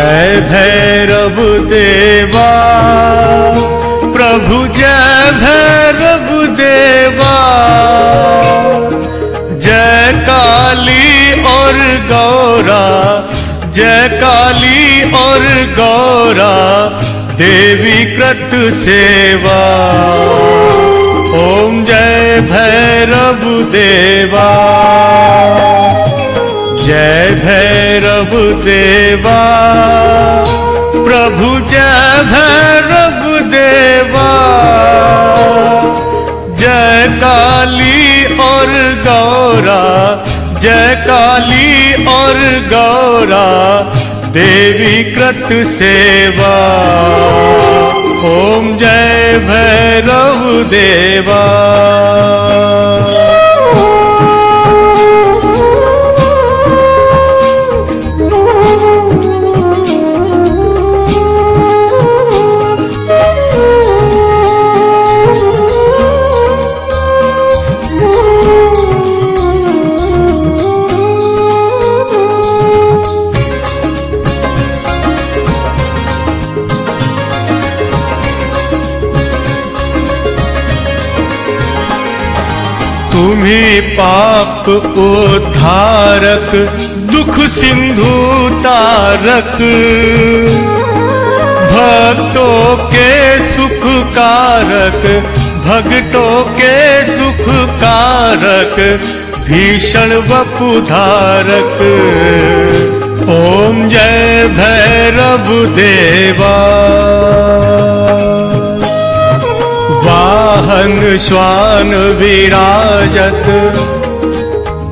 जय भैरव देवा। प्रभु जय भैरव देवा। जय काली और गौरा, जय काली और गौरा, देवी कृत सेवा। ओम जय भैरव देवा। जय भैरव देवा, प्रभु जय भैरव देवा जय काली और गौरा, जय काली और गौरा, देवी कृत सेवा। ओम जय भैरव देवा। तुम्ही पाप उद्धारक दुख सिंधु तारक। भक्तों के सुख कारक भक्तों के सुख कारक भीषण वपुधारक। ओम जय भैरव देवा श्वान विराजत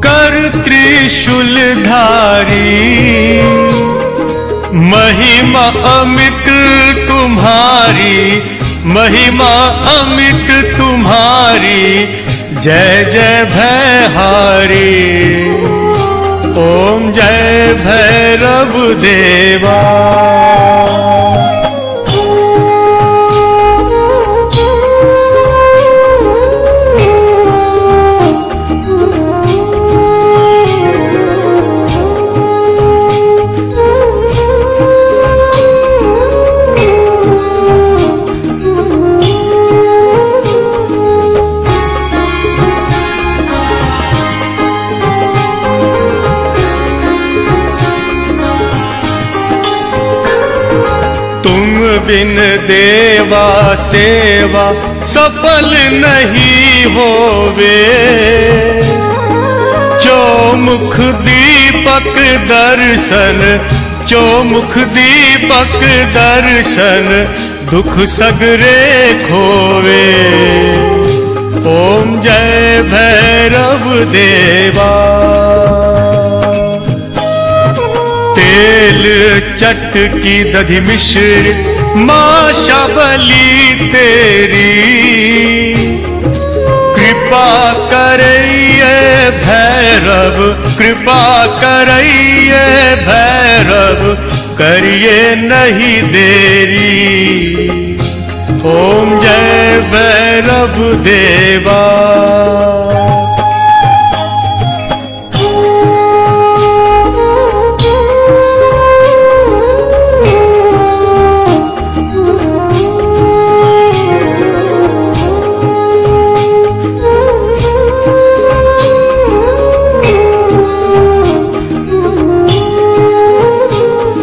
कर त्रिशूल धारी महिमा अमित तुम्हारी, महिमा अमित तुम्हारी, जय जय भैहारी। ओम जय भैरव देवा। बिन देवा सेवा सफल नहीं होवे चौमुख दीपक दर्शन चौमुख दीपक दर्शन दुख सगरे खोवे ओम जय भैरव देवा तेल चट की दधि मिश्र माँ शबली तेरी। कृपा करइए भैरव, कृपा करइए भैरव, करिए नहीं देरी। ओम जय भैरव देवा।